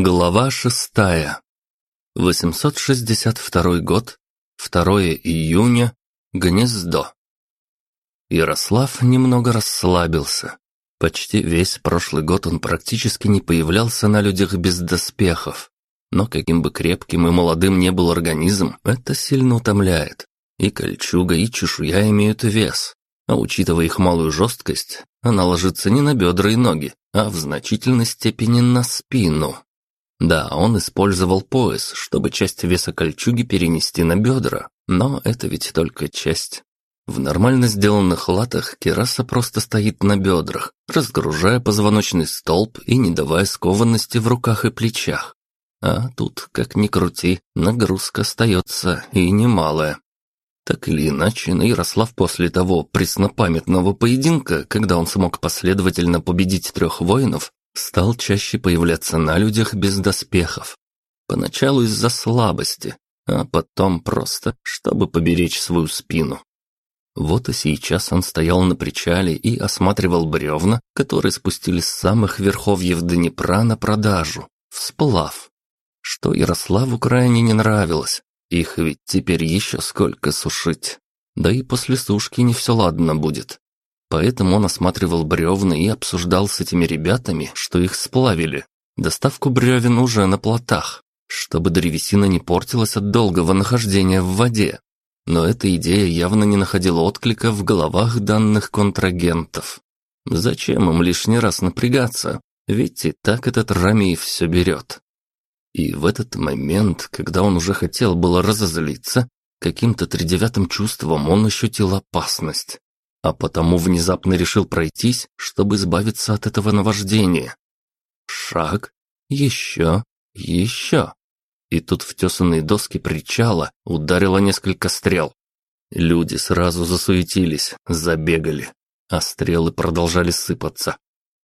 Глава шестая. 862 год, 2 июня, Гнездо. Ярослав немного расслабился. Почти весь прошлый год он практически не появлялся на людях без доспехов. Но каким бы крепким и молодым не был организм, это сильно утомляет. И кольчуга, и чешуя имеют вес. А учитывая их малую жесткость, она ложится не на бедра и ноги, а в значительной степени на спину. Да, он использовал пояс, чтобы часть веса кольчуги перенести на бедра, но это ведь только часть. В нормально сделанных латах кераса просто стоит на бедрах, разгружая позвоночный столб и не давая скованности в руках и плечах. А тут, как ни крути, нагрузка остается и немалая. Так или иначе, но Ярослав после того преснопамятного поединка, когда он смог последовательно победить трех воинов, стал чаще появляться на людях без доспехов. Поначалу из-за слабости, а потом просто, чтобы поберечь свою спину. Вот и сейчас он стоял на причале и осматривал бревна, которые спустились с самых верховьев Днепра на продажу, в сплав. Что Ярославу крайне не нравилось, их ведь теперь еще сколько сушить. Да и после сушки не все ладно будет. Поэтому он осматривал бревна и обсуждал с этими ребятами, что их сплавили. Доставку бревен уже на плотах, чтобы древесина не портилась от долгого нахождения в воде. Но эта идея явно не находила отклика в головах данных контрагентов. Зачем им лишний раз напрягаться? Ведь и так этот Рамей все берет. И в этот момент, когда он уже хотел было разозлиться, каким-то тридевятым чувством он ощутил опасность а потому внезапно решил пройтись, чтобы избавиться от этого наваждения. Шаг, еще, еще. И тут в тесанные доски причала ударило несколько стрел. Люди сразу засуетились, забегали, а стрелы продолжали сыпаться.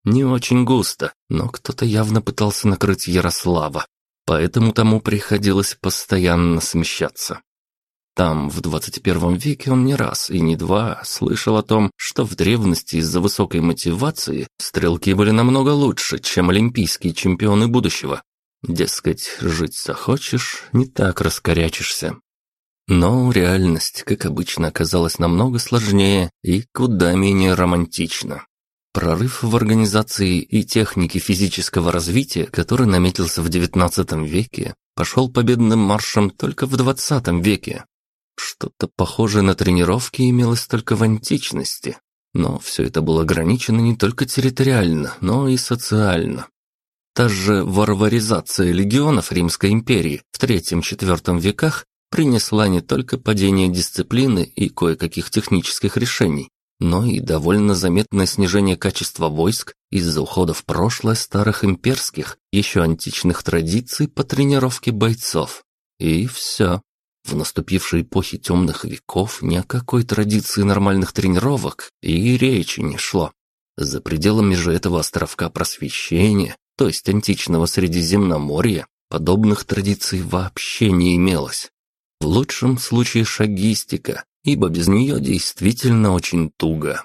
Не очень густо, но кто-то явно пытался накрыть Ярослава, поэтому тому приходилось постоянно смещаться. Там, в 21 веке, он не раз и не два слышал о том, что в древности из-за высокой мотивации стрелки были намного лучше, чем олимпийские чемпионы будущего. Дескать, жить захочешь, не так раскорячишься. Но реальность, как обычно, оказалась намного сложнее и куда менее романтична. Прорыв в организации и технике физического развития, который наметился в XIX веке, пошел победным маршем только в XX веке, что-то похожее на тренировки имелось только в античности, но все это было ограничено не только территориально, но и социально. Та же варваризация легионов Римской империи в III-IV веках принесла не только падение дисциплины и кое-каких технических решений, но и довольно заметное снижение качества войск из-за ухода в прошлое старых имперских, еще античных традиций по тренировке бойцов. И все. В наступившей эпохе темных веков ни о какой традиции нормальных тренировок и речи не шло. За пределами же этого островка просвещения, то есть античного Средиземноморья, подобных традиций вообще не имелось. В лучшем случае шагистика, ибо без нее действительно очень туго.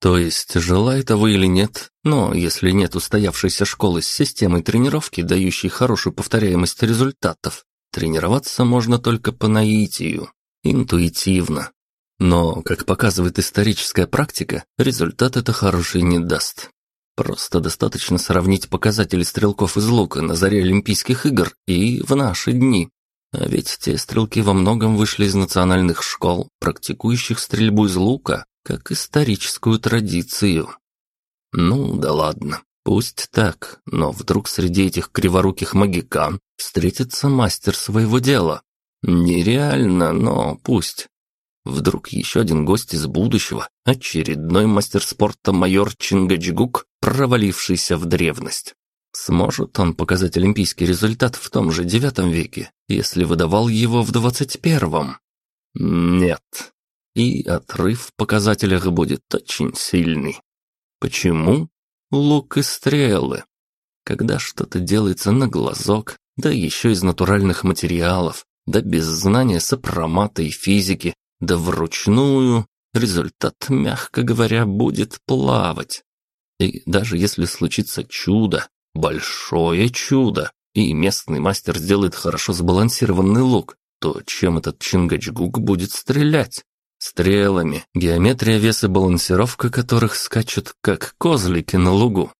То есть, желай того или нет, но если нет устоявшейся школы с системой тренировки, дающей хорошую повторяемость результатов, Тренироваться можно только по наитию, интуитивно. Но, как показывает историческая практика, результат это хороший не даст. Просто достаточно сравнить показатели стрелков из лука на заре Олимпийских игр и в наши дни. А ведь те стрелки во многом вышли из национальных школ, практикующих стрельбу из лука, как историческую традицию. Ну да ладно. Пусть так, но вдруг среди этих криворуких магикан встретится мастер своего дела. Нереально, но пусть. Вдруг еще один гость из будущего, очередной мастер спорта майор Чингаджигук, провалившийся в древность. Сможет он показать олимпийский результат в том же девятом веке, если выдавал его в двадцать первом? Нет. И отрыв в показателях будет очень сильный. Почему? Лук и стрелы. Когда что-то делается на глазок, да еще из натуральных материалов, да без знания сопромата и физики, да вручную, результат, мягко говоря, будет плавать. И даже если случится чудо, большое чудо, и местный мастер сделает хорошо сбалансированный лук, то чем этот Чингачгук будет стрелять? Стрелами, геометрия веса балансировка которых скачут, как козлики на лугу.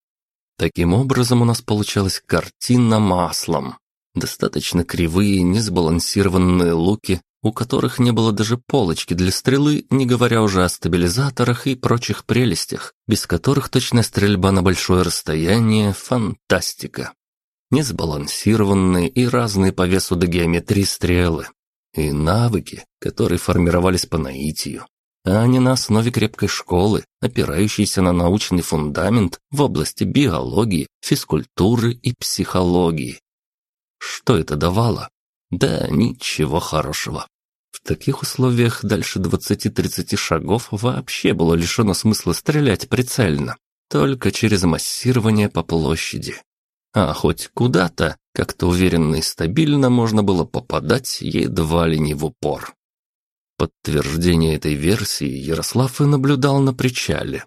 Таким образом у нас получалась картина маслом. Достаточно кривые, несбалансированные луки, у которых не было даже полочки для стрелы, не говоря уже о стабилизаторах и прочих прелестях, без которых точная стрельба на большое расстояние – фантастика. Несбалансированные и разные по весу до геометрии стрелы. И навыки, которые формировались по наитию, а не на основе крепкой школы, опирающейся на научный фундамент в области биологии, физкультуры и психологии. Что это давало? Да ничего хорошего. В таких условиях дальше 20-30 шагов вообще было лишено смысла стрелять прицельно, только через массирование по площади. А хоть куда-то, как-то уверенно и стабильно можно было попадать едва ли не в упор. Подтверждение этой версии Ярослав и наблюдал на причале.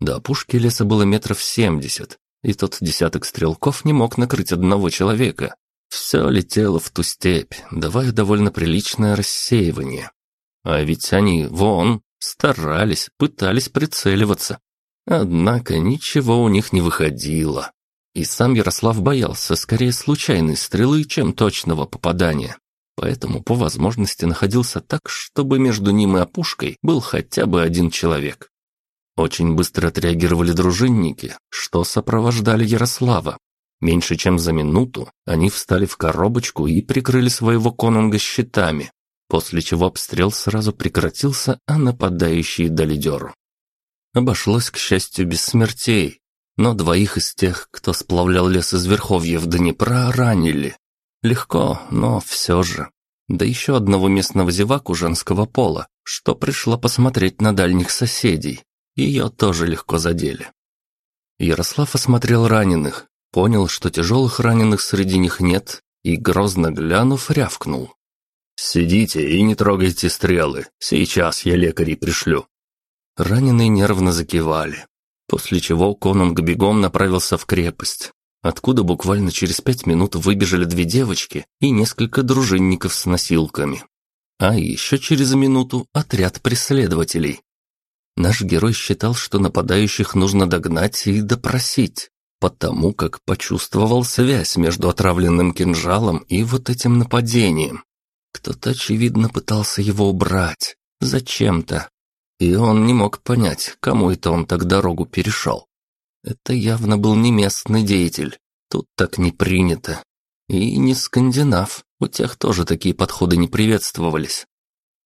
До опушки леса было метров семьдесят, и тот десяток стрелков не мог накрыть одного человека. Все летело в ту степь, давая довольно приличное рассеивание. А ведь они, вон, старались, пытались прицеливаться. Однако ничего у них не выходило. И сам Ярослав боялся скорее случайной стрелы, чем точного попадания. Поэтому по возможности находился так, чтобы между ним и опушкой был хотя бы один человек. Очень быстро отреагировали дружинники, что сопровождали Ярослава, Меньше чем за минуту они встали в коробочку и прикрыли своего конунга щитами, после чего обстрел сразу прекратился, а нападающие дали дёру. Обошлось, к счастью, без смертей, но двоих из тех, кто сплавлял лес из Верховья в Днепра, ранили. Легко, но все же. Да еще одного местного зеваку женского пола, что пришла посмотреть на дальних соседей. Ее тоже легко задели. Ярослав осмотрел раненых, Понял, что тяжелых раненых среди них нет, и, грозно глянув, рявкнул. «Сидите и не трогайте стрелы, сейчас я лекарей пришлю». Раненые нервно закивали, после чего конунг бегом направился в крепость, откуда буквально через пять минут выбежали две девочки и несколько дружинников с носилками. А еще через минуту отряд преследователей. Наш герой считал, что нападающих нужно догнать и допросить, потому как почувствовал связь между отравленным кинжалом и вот этим нападением. Кто-то, очевидно, пытался его убрать. Зачем-то. И он не мог понять, кому это он так дорогу перешел. Это явно был не местный деятель. Тут так не принято. И не скандинав. У тех тоже такие подходы не приветствовались.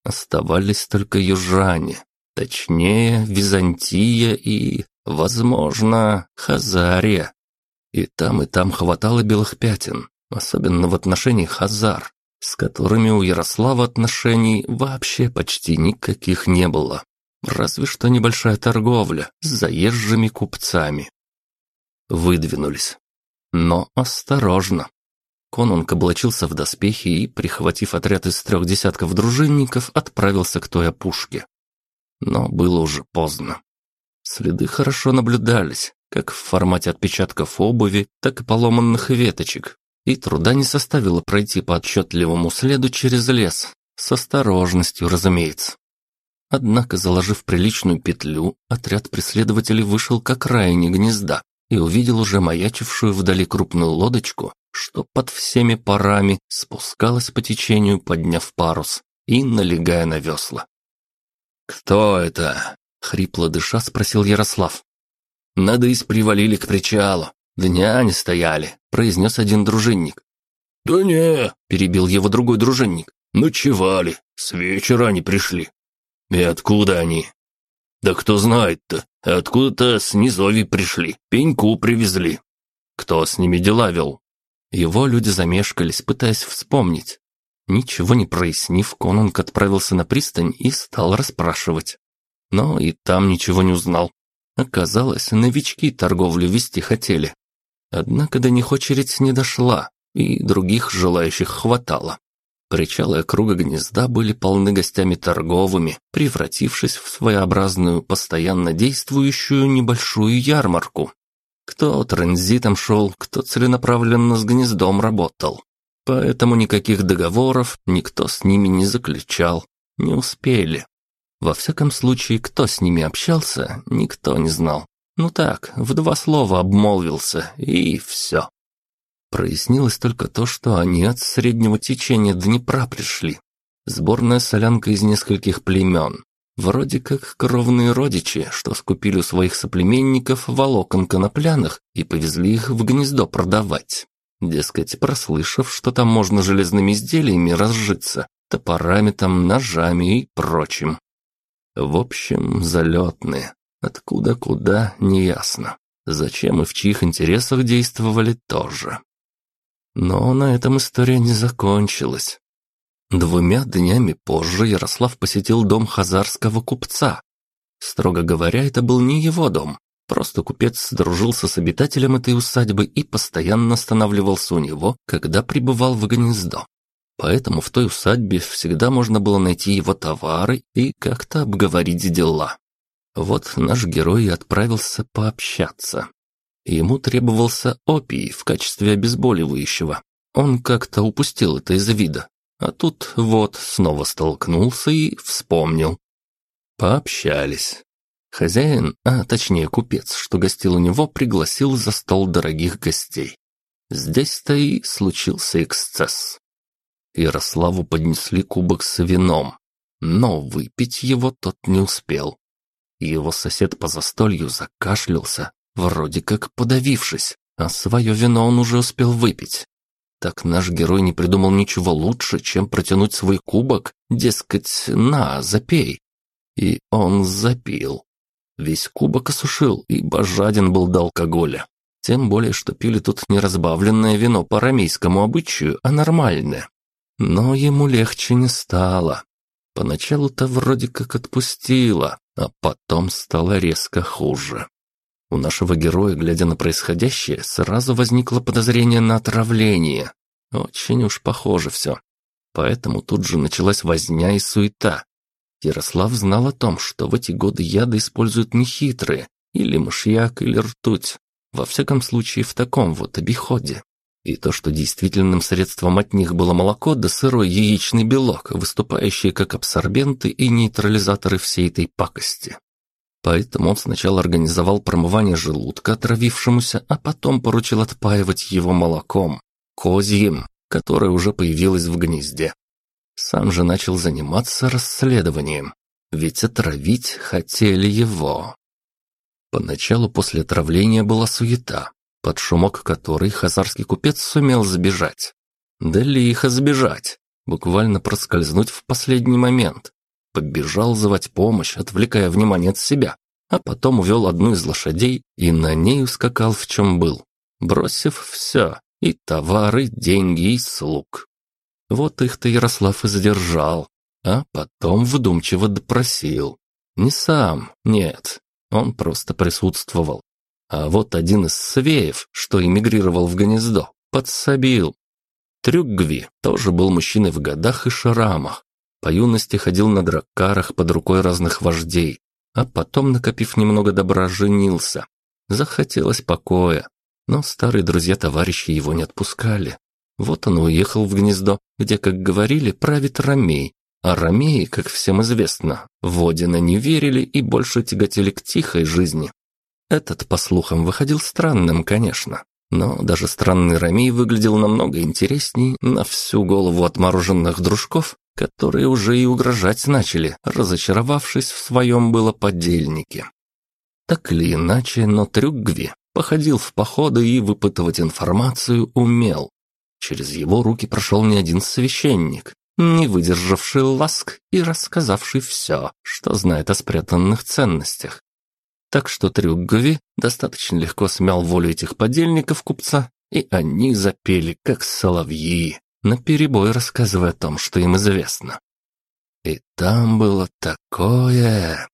Оставались только южане. Точнее, Византия и Возможно, Хазария. И там, и там хватало белых пятен, особенно в отношении Хазар, с которыми у Ярослава отношений вообще почти никаких не было. Разве что небольшая торговля с заезжими купцами. Выдвинулись. Но осторожно. Конунг облачился в доспехи и, прихватив отряд из трех десятков дружинников, отправился к той опушке. Но было уже поздно. Следы хорошо наблюдались, как в формате отпечатков обуви, так и поломанных веточек. И труда не составило пройти по отчетливому следу через лес, с осторожностью, разумеется. Однако, заложив приличную петлю, отряд преследователей вышел к окраине гнезда и увидел уже маячившую вдали крупную лодочку, что под всеми парами спускалась по течению, подняв парус и налегая на весла. «Кто это?» Хрипло дыша спросил Ярослав. «Надысь привалили к причалу. Дня не стояли», — произнес один дружинник. «Да не», — перебил его другой дружинник. «Ночевали. С вечера они пришли». «И откуда они?» «Да кто знает-то. Откуда-то с низови пришли. Пеньку привезли». «Кто с ними дела вел?» Его люди замешкались, пытаясь вспомнить. Ничего не прояснив, конунг отправился на пристань и стал расспрашивать но и там ничего не узнал. Оказалось, новички торговлю вести хотели. Однако до них очередь не дошла, и других желающих хватало. Причалы округа гнезда были полны гостями торговыми, превратившись в своеобразную, постоянно действующую небольшую ярмарку. Кто транзитом шел, кто целенаправленно с гнездом работал. Поэтому никаких договоров никто с ними не заключал, не успели. Во всяком случае, кто с ними общался, никто не знал. Ну так, в два слова обмолвился, и все. Прояснилось только то, что они от среднего течения Днепра пришли. Сборная солянка из нескольких племен. Вроде как кровные родичи, что скупили у своих соплеменников волокон конопляных и повезли их в гнездо продавать. Дескать, прослышав, что там можно железными изделиями разжиться, топорами там, ножами и прочим. В общем, залетные. Откуда куда, неясно. Зачем и в чьих интересах действовали тоже. Но на этом история не закончилась. Двумя днями позже Ярослав посетил дом хазарского купца. Строго говоря, это был не его дом. Просто купец дружился с обитателем этой усадьбы и постоянно останавливался у него, когда прибывал в гнездо. Поэтому в той усадьбе всегда можно было найти его товары и как-то обговорить дела. Вот наш герой отправился пообщаться. Ему требовался опий в качестве обезболивающего. Он как-то упустил это из вида. А тут вот снова столкнулся и вспомнил. Пообщались. Хозяин, а точнее купец, что гостил у него, пригласил за стол дорогих гостей. Здесь-то и случился эксцесс. Ярославу поднесли кубок с вином, но выпить его тот не успел. Его сосед по застолью закашлялся, вроде как подавившись, а свое вино он уже успел выпить. Так наш герой не придумал ничего лучше, чем протянуть свой кубок, дескать, на, запей. И он запил. Весь кубок осушил, ибо жаден был до алкоголя. Тем более, что пили тут не разбавленное вино по рамейскому обычаю, а нормальное. Но ему легче не стало. Поначалу-то вроде как отпустило, а потом стало резко хуже. У нашего героя, глядя на происходящее, сразу возникло подозрение на отравление. Очень уж похоже все. Поэтому тут же началась возня и суета. Ярослав знал о том, что в эти годы яды используют нехитрые, или мышьяк, или ртуть. Во всяком случае, в таком вот обиходе. И то, что действительным средством от них было молоко да сырой яичный белок, выступающие как абсорбенты и нейтрализаторы всей этой пакости. Поэтому он сначала организовал промывание желудка отравившемуся, а потом поручил отпаивать его молоком, козьим, которое уже появилось в гнезде. Сам же начал заниматься расследованием, ведь отравить хотели его. Поначалу после отравления была суета, под шумок которой хазарский купец сумел забежать. Да лихо сбежать, буквально проскользнуть в последний момент, Побежал звать помощь, отвлекая внимание от себя, а потом увел одну из лошадей и на ней ускакал в чем был, бросив все, и товары, деньги, и слуг. Вот их-то Ярослав и задержал, а потом вдумчиво допросил. Не сам, нет, он просто присутствовал. А вот один из свеев, что эмигрировал в гнездо, подсобил. Трюгви тоже был мужчиной в годах и шрамах, по юности ходил на драккарах под рукой разных вождей, а потом, накопив немного добра, женился. Захотелось покоя, но старые друзья-товарищи его не отпускали. Вот он уехал в гнездо, где, как говорили, правит Ромей, а Ромеи, как всем известно, в Одина не верили и больше тяготели к тихой жизни. Этот, по слухам, выходил странным, конечно, но даже странный Ромей выглядел намного интересней на всю голову отмороженных дружков, которые уже и угрожать начали, разочаровавшись в своем было подельнике. Так или иначе, но Трюгви походил в походы и выпытывать информацию умел. Через его руки прошел не один священник, не выдержавший ласк и рассказавший все, что знает о спрятанных ценностях. Так что Трюгви достаточно легко смял волю этих подельников купца, и они запели, как соловьи наперебой рассказывая о том, что им известно. И там было такое...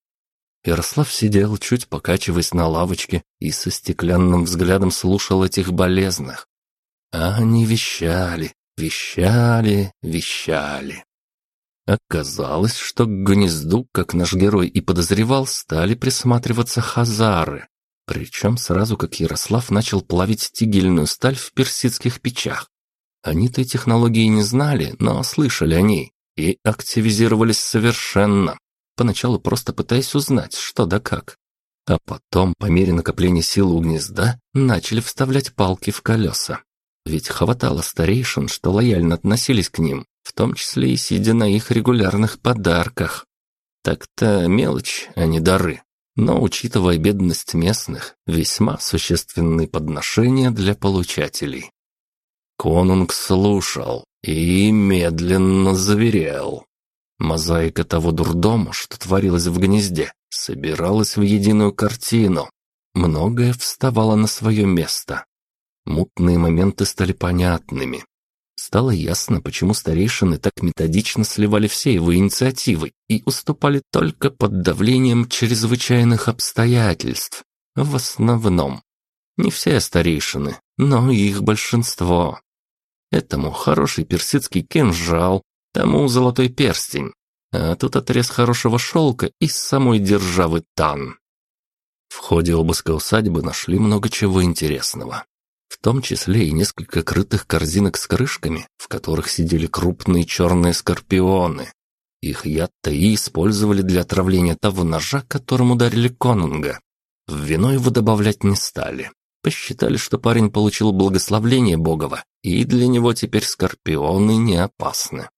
Ярослав сидел, чуть покачиваясь на лавочке, и со стеклянным взглядом слушал этих болезных. Они вещали, вещали, вещали. Оказалось, что к гнезду, как наш герой и подозревал, стали присматриваться хазары. Причем сразу как Ярослав начал плавить тигельную сталь в персидских печах. Они-то технологии не знали, но слышали о ней и активизировались совершенно, поначалу просто пытаясь узнать, что да как. А потом, по мере накопления сил у гнезда, начали вставлять палки в колеса. Ведь хватало старейшин, что лояльно относились к ним, в том числе и сидя на их регулярных подарках. Так-то мелочь, а не дары. Но, учитывая бедность местных, весьма существенные подношения для получателей. Конунг слушал и медленно заверял. Мозаика того дурдома, что творилось в гнезде, собиралась в единую картину. Многое вставало на свое место. Мутные моменты стали понятными. Стало ясно, почему старейшины так методично сливали все его инициативы и уступали только под давлением чрезвычайных обстоятельств. В основном. Не все старейшины, но их большинство. Этому хороший персидский кинжал, тому золотой перстень, а тут отрез хорошего шелка из самой державы Тан. В ходе обыска усадьбы нашли много чего интересного в том числе и несколько крытых корзинок с крышками, в которых сидели крупные черные скорпионы. Их яд-то и использовали для отравления того ножа, которым ударили конунга. В вино его добавлять не стали. Посчитали, что парень получил благословление Богова, и для него теперь скорпионы не опасны.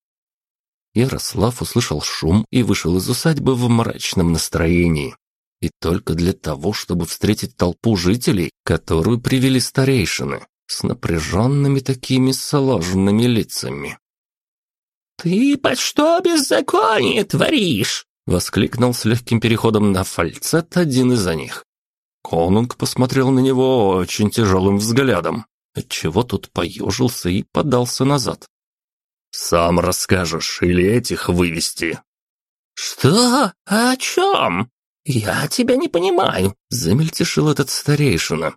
Ярослав услышал шум и вышел из усадьбы в мрачном настроении. И только для того, чтобы встретить толпу жителей, которую привели старейшины, с напряженными такими сложными лицами. «Ты под что беззаконие творишь?» — воскликнул с легким переходом на фальцет один из них. Конунг посмотрел на него очень тяжелым взглядом, отчего тут поежился и подался назад. «Сам расскажешь или этих вывести?» «Что? О чем?» «Я тебя не понимаю», — замельтешил этот старейшина.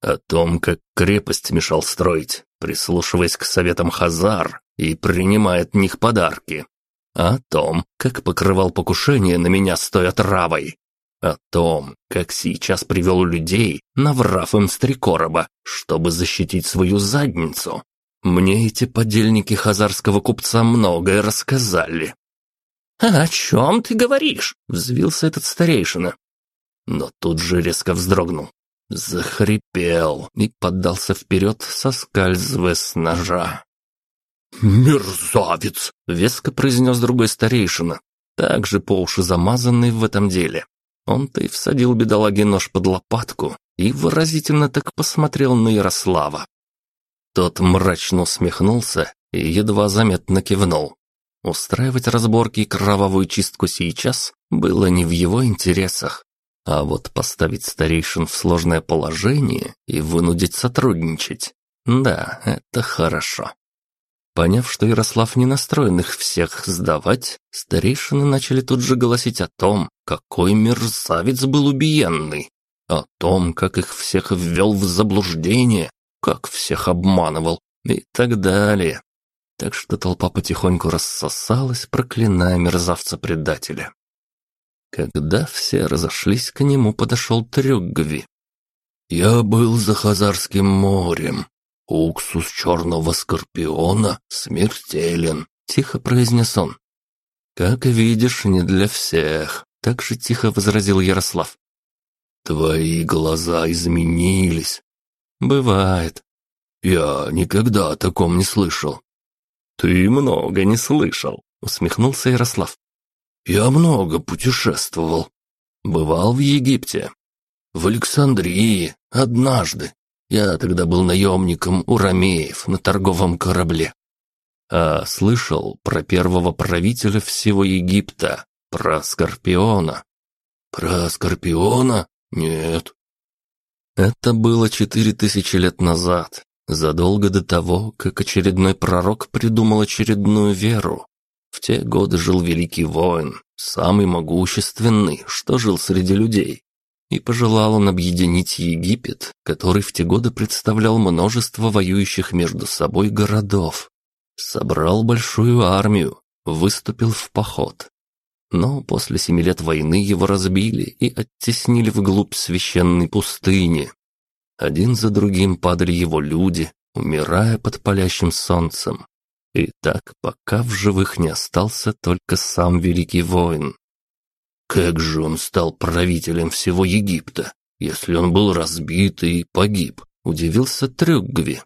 «О том, как крепость мешал строить, прислушиваясь к советам Хазар и принимая от них подарки. О том, как покрывал покушение на меня стоя травой. О том, как сейчас привел людей, наврав им с короба, чтобы защитить свою задницу. Мне эти подельники хазарского купца многое рассказали. «О чем ты говоришь?» — взвился этот старейшина. Но тут же резко вздрогнул, захрипел и поддался вперед, соскальзывая с ножа. «Мерзавец!» — веско произнес другой старейшина, также по уши замазанный в этом деле. Он-то и всадил бедолаге нож под лопатку и выразительно так посмотрел на Ярослава. Тот мрачно усмехнулся и едва заметно кивнул. Устраивать разборки и кровавую чистку сейчас было не в его интересах. А вот поставить старейшин в сложное положение и вынудить сотрудничать – да, это хорошо. Поняв, что Ярослав не настроен их всех сдавать, старейшины начали тут же голосить о том, какой мерзавец был убиенный, о том, как их всех ввел в заблуждение, как всех обманывал и так далее так что толпа потихоньку рассосалась, проклиная мерзавца-предателя. Когда все разошлись, к нему подошел Трюгви. «Я был за Хазарским морем. Уксус черного скорпиона смертелен», — тихо произнес он. «Как видишь, не для всех», — так же тихо возразил Ярослав. «Твои глаза изменились». «Бывает». «Я никогда о таком не слышал. «Ты много не слышал», — усмехнулся Ярослав. «Я много путешествовал. Бывал в Египте. В Александрии однажды. Я тогда был наемником у ромеев на торговом корабле. А слышал про первого правителя всего Египта, про Скорпиона. Про Скорпиона? Нет. Это было четыре тысячи лет назад, задолго до того, как очередной пророк придумал очередную веру. В те годы жил великий воин, самый могущественный, что жил среди людей. И пожелал он объединить Египет, который в те годы представлял множество воюющих между собой городов. Собрал большую армию, выступил в поход. но после семи лет войны его разбили и оттеснили вглубь священной пустыни. Один за другим падали его люди, умирая под палящим солнцем. И так, пока в живых не остался только сам великий воин. Как же он стал правителем всего Египта, если он был разбит и погиб, удивился Трюггви.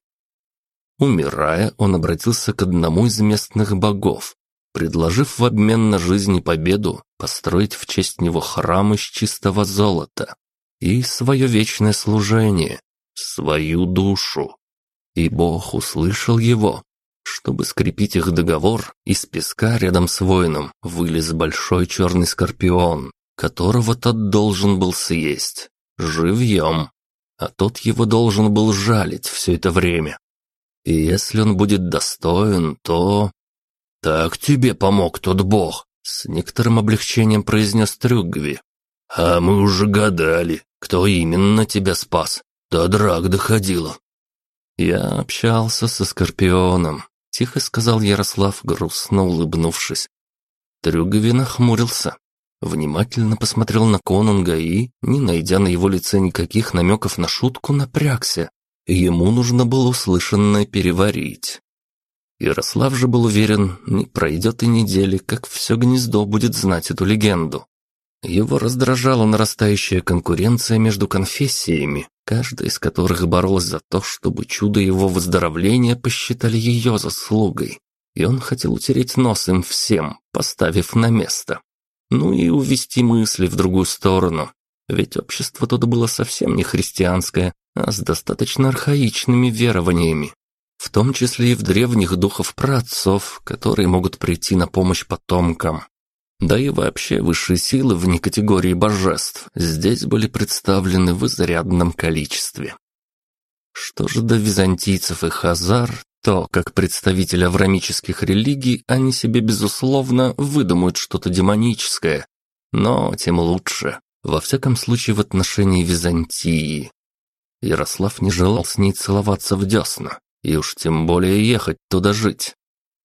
Умирая, он обратился к одному из местных богов, предложив в обмен на жизнь и победу построить в честь него храм из чистого золота и свое вечное служение, свою душу. И Бог услышал его. Чтобы скрепить их договор, из песка рядом с воином вылез большой черный скорпион, которого тот должен был съесть. Живьем. А тот его должен был жалить все это время. И если он будет достоин, то... «Так тебе помог тот бог», — с некоторым облегчением произнес Трюгви. «А мы уже гадали, кто именно тебя спас. До драк доходило». «Я общался со Скорпионом», — тихо сказал Ярослав, грустно улыбнувшись. Трюгви нахмурился, внимательно посмотрел на Конунга и, не найдя на его лице никаких намеков на шутку, напрягся. Ему нужно было услышанное переварить. Ярослав же был уверен, не пройдет и недели, как все гнездо будет знать эту легенду. Его раздражала нарастающая конкуренция между конфессиями, каждая из которых боролась за то, чтобы чудо его выздоровления посчитали ее заслугой. И он хотел утереть нос им всем, поставив на место. Ну и увести мысли в другую сторону. Ведь общество тут было совсем не христианское, а с достаточно архаичными верованиями. В том числе и в древних духов праотцов, которые могут прийти на помощь потомкам. Да и вообще высшие силы вне категории божеств здесь были представлены в изрядном количестве. Что же до византийцев и хазар, то, как представители аврамических религий, они себе, безусловно, выдумают что-то демоническое. Но тем лучше. Во всяком случае, в отношении Византии. Ярослав не желал с ней целоваться в десна, и уж тем более ехать туда жить.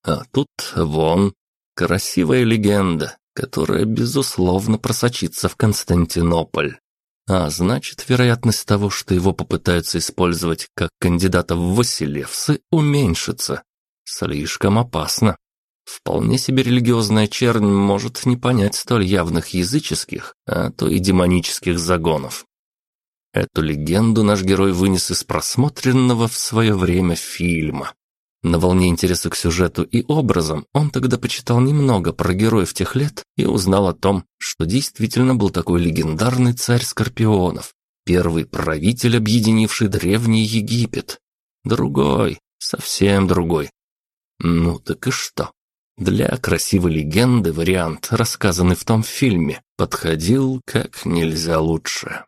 А тут, вон, красивая легенда, которая, безусловно, просочится в Константинополь. А значит, вероятность того, что его попытаются использовать как кандидата в Василевсы, уменьшится. Слишком опасно. Вполне себе религиозная чернь может не понять столь явных языческих, а то и демонических загонов. Эту легенду наш герой вынес из просмотренного в свое время фильма. На волне интереса к сюжету и образам он тогда почитал немного про героев тех лет и узнал о том, что действительно был такой легендарный царь Скорпионов, первый правитель, объединивший древний Египет. Другой, совсем другой. Ну так и что? Для красивой легенды вариант, рассказанный в том фильме, подходил как нельзя лучше.